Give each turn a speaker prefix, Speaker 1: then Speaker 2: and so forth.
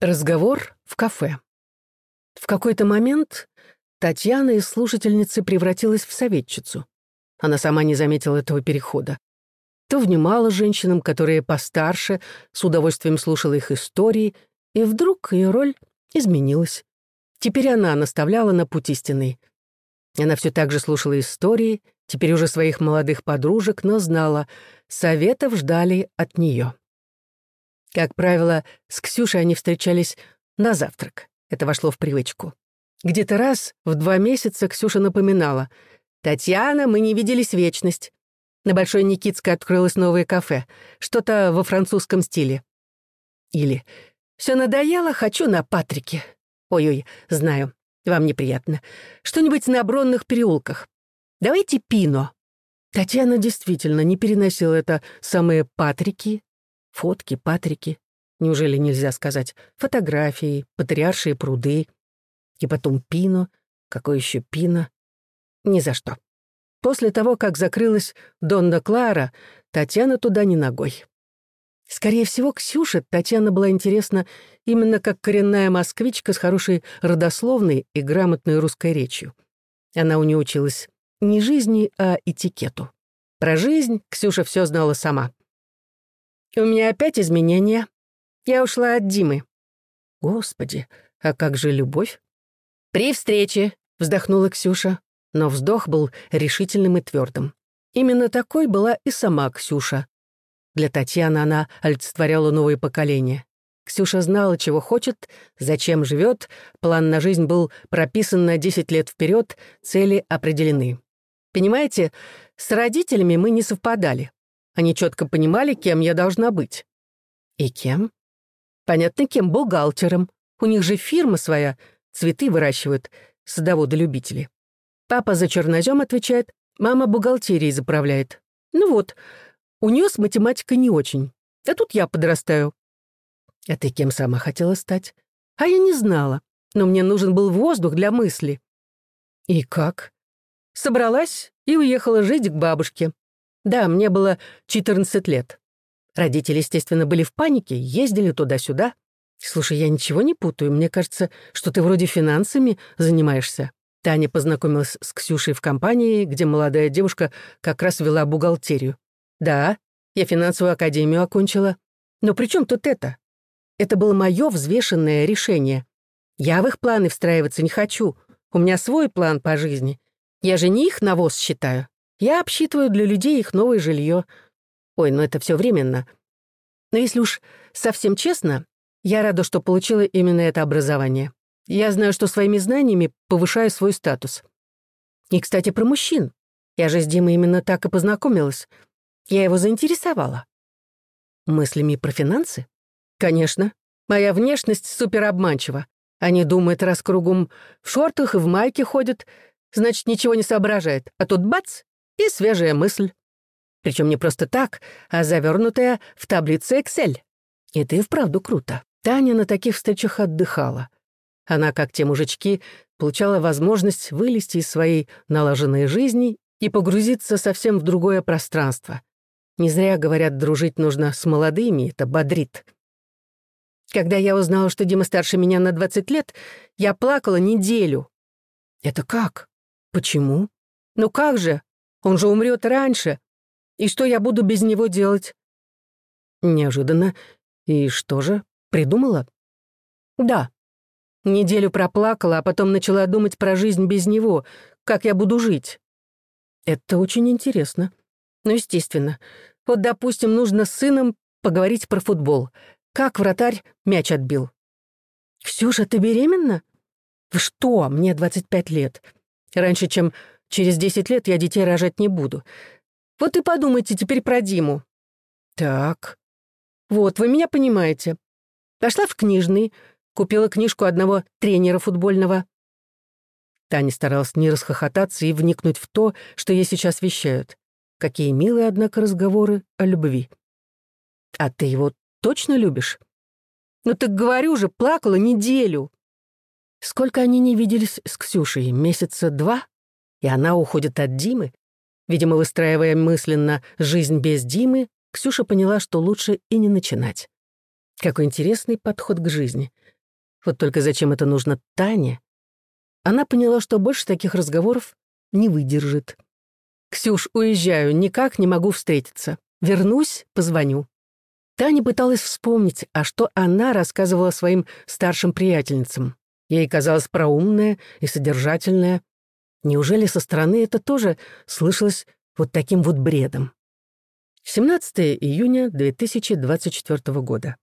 Speaker 1: Разговор в кафе. В какой-то момент Татьяна из слушательницы превратилась в советчицу. Она сама не заметила этого перехода. То внимала женщинам, которые постарше, с удовольствием слушала их истории, и вдруг ее роль изменилась. Теперь она наставляла на путь истинный. Она все так же слушала истории, теперь уже своих молодых подружек, но знала, советов ждали от нее. Как правило, с Ксюшей они встречались на завтрак. Это вошло в привычку. Где-то раз в два месяца Ксюша напоминала. «Татьяна, мы не виделись вечность. На Большой Никитской открылось новое кафе. Что-то во французском стиле». Или «Все надоело, хочу на Патрике». Ой-ой, знаю, вам неприятно. Что-нибудь на Бронных переулках. Давайте пино. Татьяна действительно не переносила это самые Патрики, Фотки, Патрики. Неужели нельзя сказать? Фотографии, патриаршие пруды. И потом Пино. Какой еще Пино? Ни за что. После того, как закрылась Донна Клара, Татьяна туда не ногой. Скорее всего, Ксюше Татьяна была интересна именно как коренная москвичка с хорошей родословной и грамотной русской речью. Она у нее училась не жизни, а этикету. Про жизнь Ксюша все знала сама. И у меня опять изменения. Я ушла от Димы. Господи, а как же любовь? При встрече, вздохнула Ксюша, но вздох был решительным и твердым. Именно такой была и сама Ксюша. Для Татьяны она олицетворяла новое поколение. Ксюша знала, чего хочет, зачем живет, план на жизнь был прописан на 10 лет вперед, цели определены. Понимаете, с родителями мы не совпадали. Они четко понимали, кем я должна быть. И кем? Понятно, кем бухгалтером. У них же фирма своя, цветы выращивают, садоводы-любители. Папа за чернозем отвечает, мама бухгалтерией заправляет. Ну вот, у нее с математикой не очень. А тут я подрастаю. А ты кем сама хотела стать? А я не знала, но мне нужен был воздух для мысли. И как? Собралась и уехала жить к бабушке. Да, мне было 14 лет. Родители, естественно, были в панике, ездили туда-сюда. Слушай, я ничего не путаю. Мне кажется, что ты вроде финансами занимаешься. Таня познакомилась с Ксюшей в компании, где молодая девушка как раз вела бухгалтерию. Да, я финансовую академию окончила. Но при чем тут это? Это было мое взвешенное решение. Я в их планы встраиваться не хочу. У меня свой план по жизни. Я же не их навоз считаю. Я обсчитываю для людей их новое жилье. Ой, ну это все временно. Но если уж совсем честно, я рада, что получила именно это образование. Я знаю, что своими знаниями повышаю свой статус. И, кстати, про мужчин. Я же с Димой именно так и познакомилась. Я его заинтересовала. Мыслями про финансы? Конечно. Моя внешность суперобманчива. Они думают, раз кругом в шортах и в майке ходят, значит, ничего не соображает. А тут бац, и свежая мысль. Причем не просто так, а завернутая в таблице Excel. Это и вправду круто. Таня на таких встречах отдыхала. Она, как те мужички, получала возможность вылезти из своей налаженной жизни и погрузиться совсем в другое пространство. Не зря говорят, дружить нужно с молодыми, это бодрит. Когда я узнала, что Дима старше меня на 20 лет, я плакала неделю. Это как? Почему? Ну как же? Он же умрет раньше. И что я буду без него делать?» Неожиданно. «И что же? Придумала?» «Да. Неделю проплакала, а потом начала думать про жизнь без него, как я буду жить». «Это очень интересно. Ну, естественно. Вот, допустим, нужно с сыном поговорить про футбол. Как вратарь мяч отбил?» «Ксюша, ты беременна?» «Вы что? Мне 25 лет. Раньше, чем Через десять лет я детей рожать не буду. Вот и подумайте теперь про Диму». «Так. Вот, вы меня понимаете. Пошла в книжный, купила книжку одного тренера футбольного». Таня старалась не расхохотаться и вникнуть в то, что ей сейчас вещают. Какие милые, однако, разговоры о любви. «А ты его точно любишь?» «Ну так говорю же, плакала неделю». Сколько они не виделись с Ксюшей? Месяца два? И она уходит от Димы. Видимо, выстраивая мысленно жизнь без Димы, Ксюша поняла, что лучше и не начинать. Какой интересный подход к жизни. Вот только зачем это нужно Тане? Она поняла, что больше таких разговоров не выдержит. «Ксюш, уезжаю, никак не могу встретиться. Вернусь, позвоню». Таня пыталась вспомнить, а что она рассказывала своим старшим приятельницам. Ей казалось проумное и содержательное. Неужели со стороны это тоже слышалось вот таким вот бредом? 17 июня 2024 года.